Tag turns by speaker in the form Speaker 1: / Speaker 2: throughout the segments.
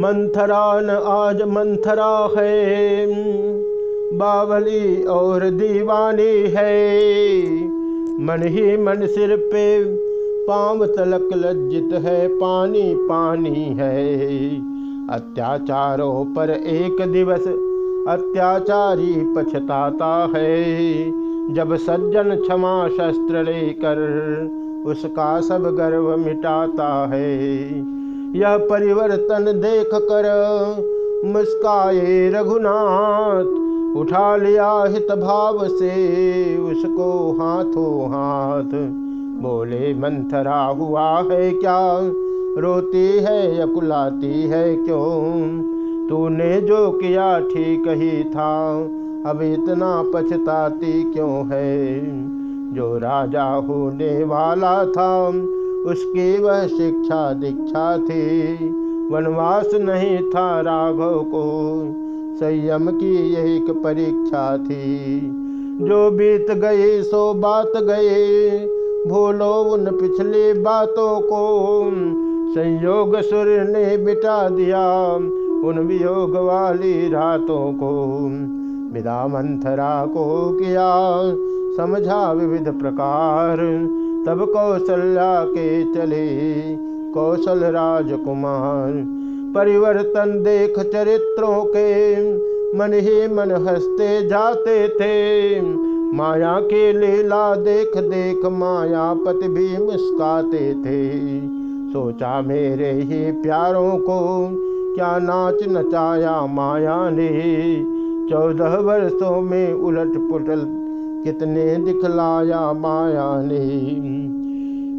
Speaker 1: मंथरा न आज मंथरा है। बावली और दीवानी है। मन ही मन सिर पे पाँव तलक लज्जित है। पानी पानी है। अत्याचारों पर एक दिवस अत्याचारी पछताता है। जब सज्जन क्षमा शस्त्र लेकर उसका सब गर्व मिटाता है। यह परिवर्तन देख कर मुस्काए रघुनाथ, उठा लिया हित भाव से उसको हाथों हाथ। बोले, मंथरा हुआ है क्या? रोती है या कुलाती है क्यों? तूने जो किया ठीक ही था, अब इतना पछताती क्यों है? जो राजा होने वाला था उसकी वह शिक्षा दीक्षा थी। वनवास नहीं था राघव को। संयम की एक परीक्षा थी। जो बीत गए सो बात गए भूलो उन पिछली बातों को। संयोग सूर्य ने बिटा दिया उन वियोग वाली रातों को। विदा मंथरा को किया समझा विविध प्रकार। तब कौशल्या के चले। कौशल राजकुमार, परिवर्तन देख चरित्रों के मन ही मन हँसते जाते थे। माया के लीला देख देख मायापति भी मुस्काते थे। सोचा मेरे ही प्यारों को क्या नाच नचाया माया ने। चौदह वर्षों में उलट पुलट कितने दिखलाया माया ने।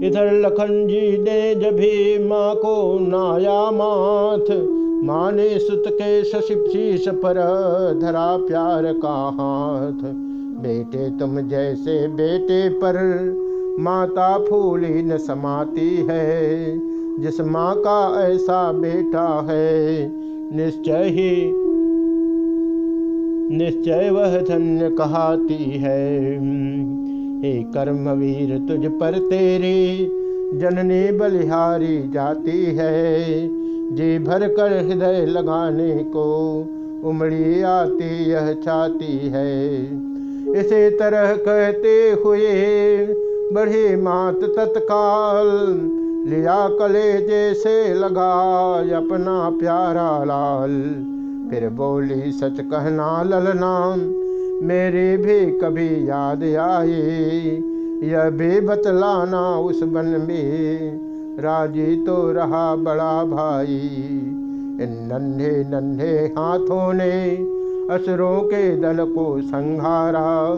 Speaker 1: इधर लखन जी ने जभी माँ को नाया माथ, माँ ने सुत के शशिशीष पर धरा प्यार का हाथ। बेटे तुम जैसे बेटे पर माता फूली न समाती है। जिस माँ का ऐसा बेटा है, निश्चय ही निश्चय वह धन्य कहाती है। हे कर्मवीर, तुझ पर तेरी जननी बलिहारी जाती है। जी भर कर हृदय लगाने को उमड़ी आती यह चाहती है। इसी तरह कहते हुए बढ़ी मात तत्काल, लिया कले जैसे लगा अपना प्यारा लाल। फिर बोली, सच कहना ललना मेरी भी कभी याद आई यह भी बतलाना उस बन में, राज़ी तो रहा बड़ा भाई। इन नन्हे नन्हे हाथों ने असुरों के दल को संहारा।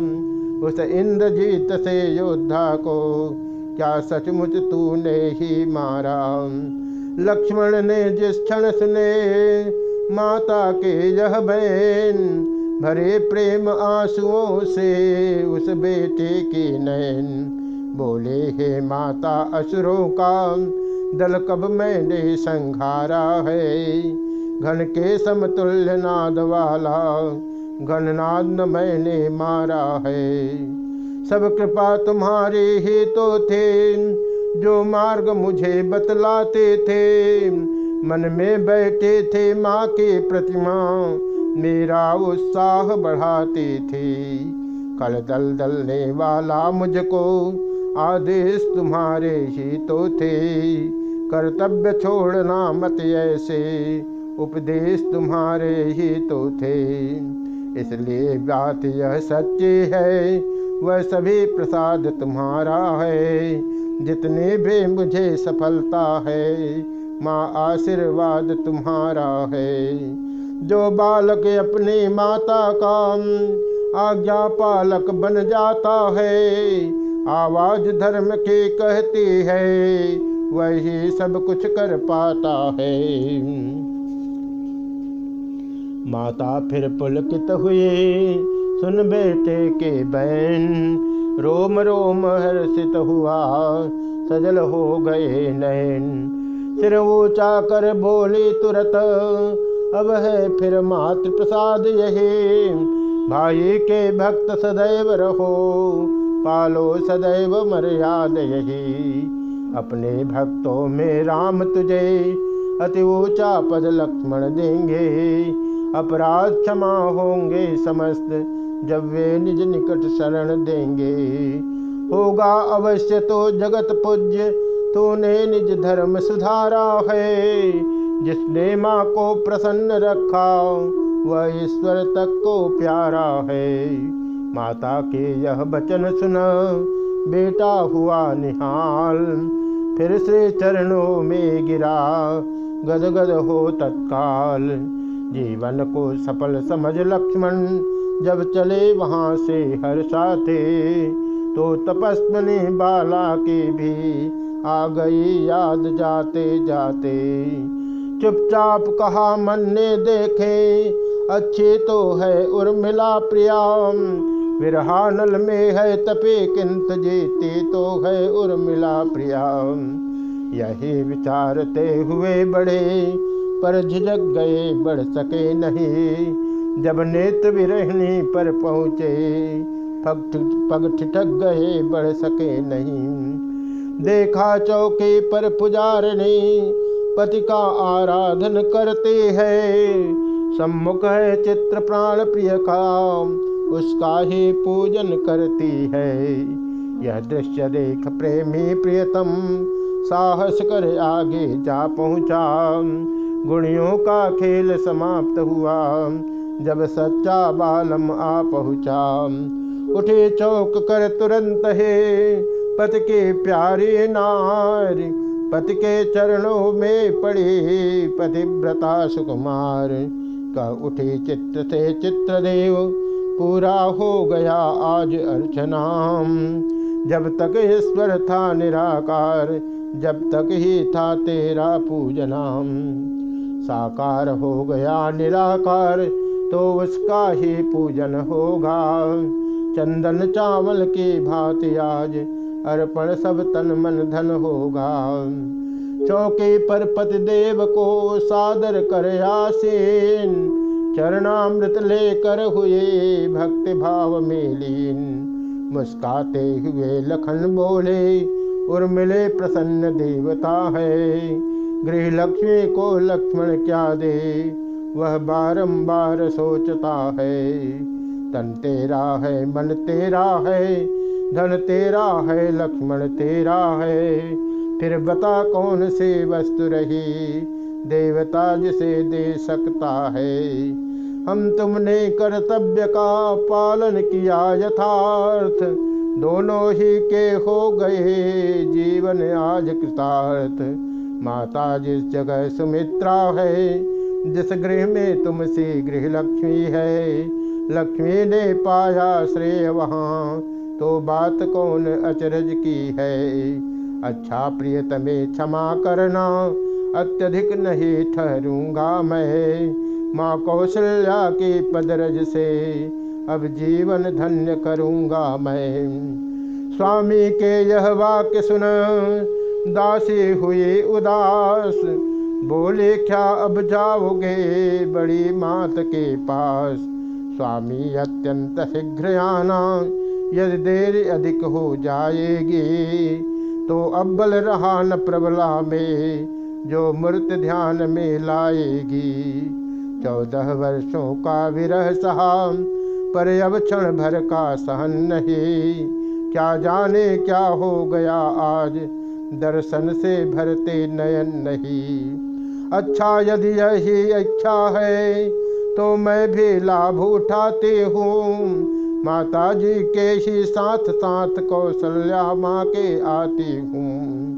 Speaker 1: उस इंद्रजीत से योद्धा को क्या सचमुच तूने ही मारा। लक्ष्मण ने जिस क्षण सुने माता के यह बहन, भरे प्रेम आंसुओं से उस बेटे के नैन बोले, हे माता असुरों का, दल कब मैंने संघारा है? घन के समतुल्य नाद वाला घननाद न मैंने मारा है। सब कृपा तुम्हारे ही तो थे, जो मार्ग मुझे बतलाते थे। मन में बैठे थे माँ के प्रतिमा। मेरा उत्साह बढ़ाते थे। कल दल दलने वाला मुझको आदेश तुम्हारे ही तो थे। कर्तव्य छोड़ना मत ऐसे, उपदेश तुम्हारे ही तो थे। इसलिए बात यह सच्ची है, वह सभी प्रसाद तुम्हारा है। जितने भी मुझे सफलता है माँ आशीर्वाद तुम्हारा है। जो बालक अपनी माता का आज्ञा पालक बन जाता है, आवाज़ धर्म की कहती है, वही सब कुछ कर पाता है। माता फिर पुलकित हुए सुन बेटे के बहन रोम रोम हर्षित हुआ, सजल हो गए नैन सिर ऊँचा कर बोली तुरत। अब है फिर मातृ प्रसाद यही। भाई के भक्त सदैव रहो, पालो सदैव मर्याद यही। अपने भक्तों में राम तुझे, अति ऊँचा पद लक्ष्मण देंगे। अपराध क्षमा होंगे समस्त, जब वे निज निकट शरण देंगे। होगा अवश्य तो जगत पूज्य तूने निज धर्म सुधारा है। जिसने माँ को प्रसन्न रखा, वह ईश्वर तक को प्यारा है। माता के यह वचन सुन, बेटा हुआ निहाल। फिर से चरणों में गिरा, गदगद हो तत्काल। जीवन को सफल समझ लक्ष्मण, जब चले वहाँ से हर्षाते तो तपस्वनी बाला के भी आ गई याद जाते जाते। चुपचाप कहा मन ने देखे, अच्छे तो है उर्मिला प्रिया विरहानल में है तपे किंत जीते तो है उर्मिला प्रिया यही विचारते हुए बड़े, पर झिझक गए, बढ़ सके नहीं। जब नेत्र विरहणी पर पहुँचे पग ठिठक गए, बढ़ सके नहीं। देखा चौके पर पुजारनी पति का आराधन करते हैं। सम्मुख है चित्र प्राण प्रिय का उसका ही पूजन करती है। यह दृश्य देख प्रेमी प्रियतम, साहस कर आगे जा पहुँचा। गुणियों का खेल समाप्त हुआ, जब सच्चा बालम आ पहुँचा। उठे चौक कर तुरंत है पति के प्यारे नार पति के चरणों में पड़े पतिव्रता सुकुमार। का उठे चित्र से चित्रदेव, पूरा हो गया आज अर्चना। जब तक ईश्वर था निराकार, जब तक ही था तेरा पूजनाम। साकार हो गया निराकार तो उसका ही पूजन होगा। चंदन चावल की भांति आज अर्पण सब तन मन धन होगा। चौके पर पति देव को सादर कर आसेन। चरणामृत लेकर हुए भक्ति भाव में लीन मुस्काते हुए लखन बोले उर्मिले प्रसन्न देवता है। गृह लक्ष्मी को लक्ष्मण क्या दे, वह बारंबार सोचता है। तन तेरा है, मन तेरा है धन तेरा है, लक्ष्मण तेरा है। फिर बता कौन से वस्तु रही? देवता जिसे दे सकता है। हम तुमने कर्तव्य का पालन किया यथार्थ। दोनों ही के हो गए जीवन आज कृतार्थ। माता जिस जगह सुमित्रा है, जिस गृह में तुमसे गृह लक्ष्मी है, लक्ष्मी ने पाया श्रेय वहाँ। तो बात कौन अचरज की है? अच्छा प्रियतमे क्षमा करना, अत्यधिक नहीं ठहरूँगा मैं। माँ कौशल्या के पदरज से अब जीवन धन्य करूँगा मैं। स्वामी के यह वाक्य सुन, दासी हुई उदास। बोले, क्या अब जाओगे बड़ी मात के पास? स्वामी अत्यंत शीघ्र आना यदि देर अधिक हो जाएगी तो अब्बल रहा न प्रबला में जो मूर्त ध्यान में लाएगी। चौदह वर्षों का विरह सहा पर अब क्षण भर का सहन नहीं। क्या जाने क्या हो गया आज, दर्शन से भरते नयन नहीं। अच्छा यदि यही इच्छा है तो मैं भी लाभ उठाते हूँ। माता जी के ही साथ साथ कौशल्या माँ के आती हूँ।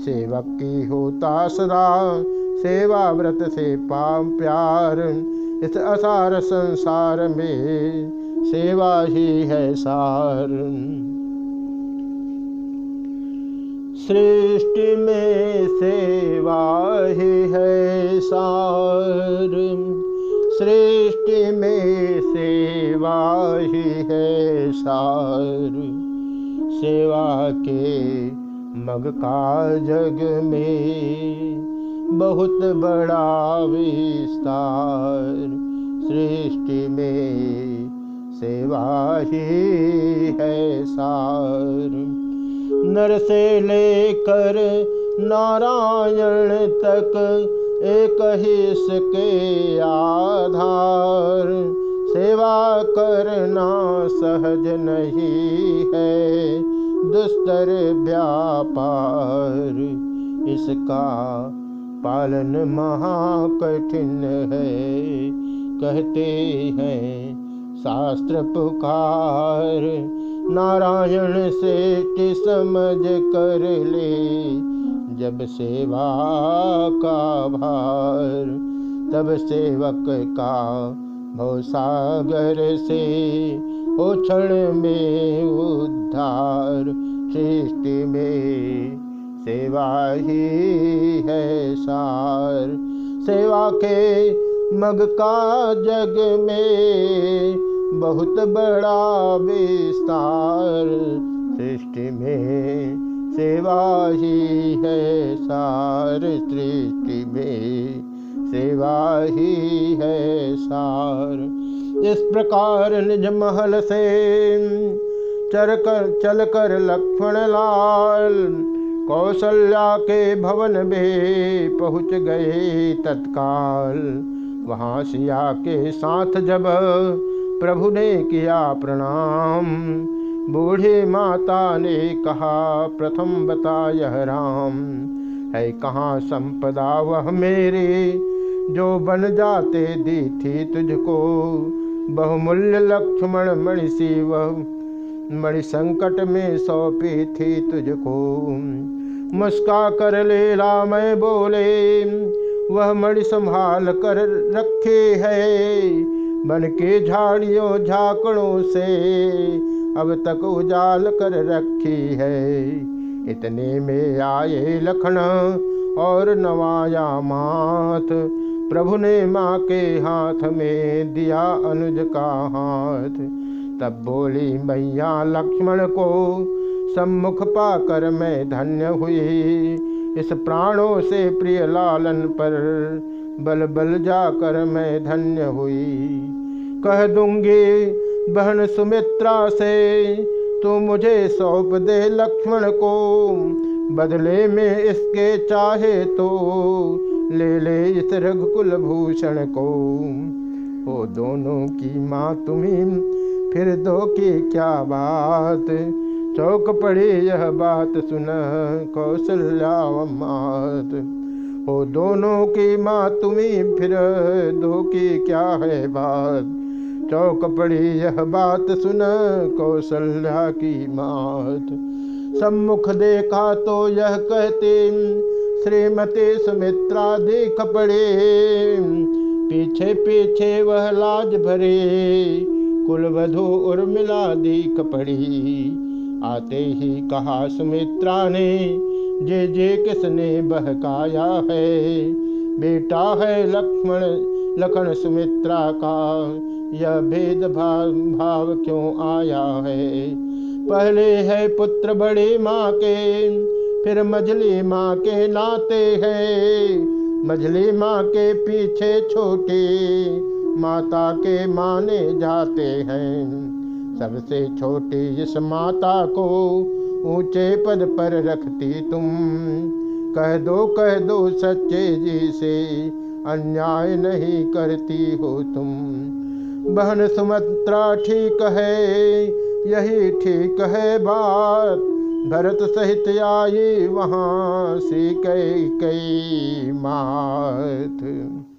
Speaker 1: सेवक की होता सदा सेवा व्रत से पाम प्यार, इस असार संसार में सेवा ही है सार। सृष्टि में सेवा ही है सार। सृष्टि में सेवा ही है सार। सेवा के मग का जग में बहुत बड़ा विस्तार। सृष्टि में सेवा ही है सार। नर से लेकर नारायण तक एक ही इसके आधार। सेवा करना सहज नहीं है, दुस्तर व्यापार। इसका पालन महाकठिन है, कहते हैं शास्त्र पुकार। नारायण से समझ कर ले जब सेवा का भार, तब सेवक का भवसागर से ओ क्षण में उद्धार। सृष्टि में सेवा ही है सार। सेवा के मग का जग में बहुत बड़ा विस्तार। सृष्टि में सेवा ही है सार सृष्टि में। सेवा ही है सार। इस प्रकार निज महल से चर कर चल कर लक्ष्मण लाल कौशल्या के भवन में पहुँच गए तत्काल। वहाँ सिया के साथ जब प्रभु ने किया प्रणाम बूढ़ी माता ने कहा, प्रथम बता यह राम, है कहाँ संपदा वह मेरी? जो बन जाते दी थी तुझको, बहुमूल्य लक्ष्मण मणि सी वह मणि संकट में सौंपी थी तुझको। मुस्का कर लेला मैं बोले, वह मणि संभाल कर रखे है। बन के झाड़ियों झाकड़ों से अब तक उजाल कर रखी है। इतने में आए लखन और नवाया माथ प्रभु ने माँ के हाथ में दिया अनुज का हाथ। तब बोली, मैया लक्ष्मण को सम्मुख पाकर मैं धन्य हुई। इस प्राणों से प्रिय लालन पर बल बल जाकर मैं धन्य हुई। कह दूँगी बहन सुमित्रा से, तू मुझे सौंप दे लक्ष्मण को। बदले में इसके चाहे तो ले ले इस रघुकुल भूषण को। वो दोनों की माँ तुम्हें, फिर दो की क्या बात? चौक पड़ी यह बात सुन कौशल्या मात हो दोनों की माँ तुम्हें, फिर दो की क्या है बात? चौक पड़ी यह बात सुन कौशल्या की मात। सम्मुख देखा तो यह कहते, श्रीमती सुमित्रा देख पड़े। पीछे पीछे वह लाज भरे, कुलवधु उर्मिला दीख पड़ी। आते ही कहा सुमित्रा ने, जे जे किसने बहकाया है? बेटा है लक्ष्मण लखन सुमित्रा का यह भेद भाव भाव क्यों आया है? पहले है पुत्र बड़े माँ के, फिर मझली माँ के नाते हैं। मझली माँ के पीछे छोटे माता के माने जाते हैं। सबसे छोटी इस माता को ऊँचे पद पर रखती तुम। कह दो कह दो सच्चे जी से अन्याय नहीं करती हो तुम। बहन सुमत्रा ठीक है, यही ठीक है बात। भरत सहित आई वहाँ से कई कई मात।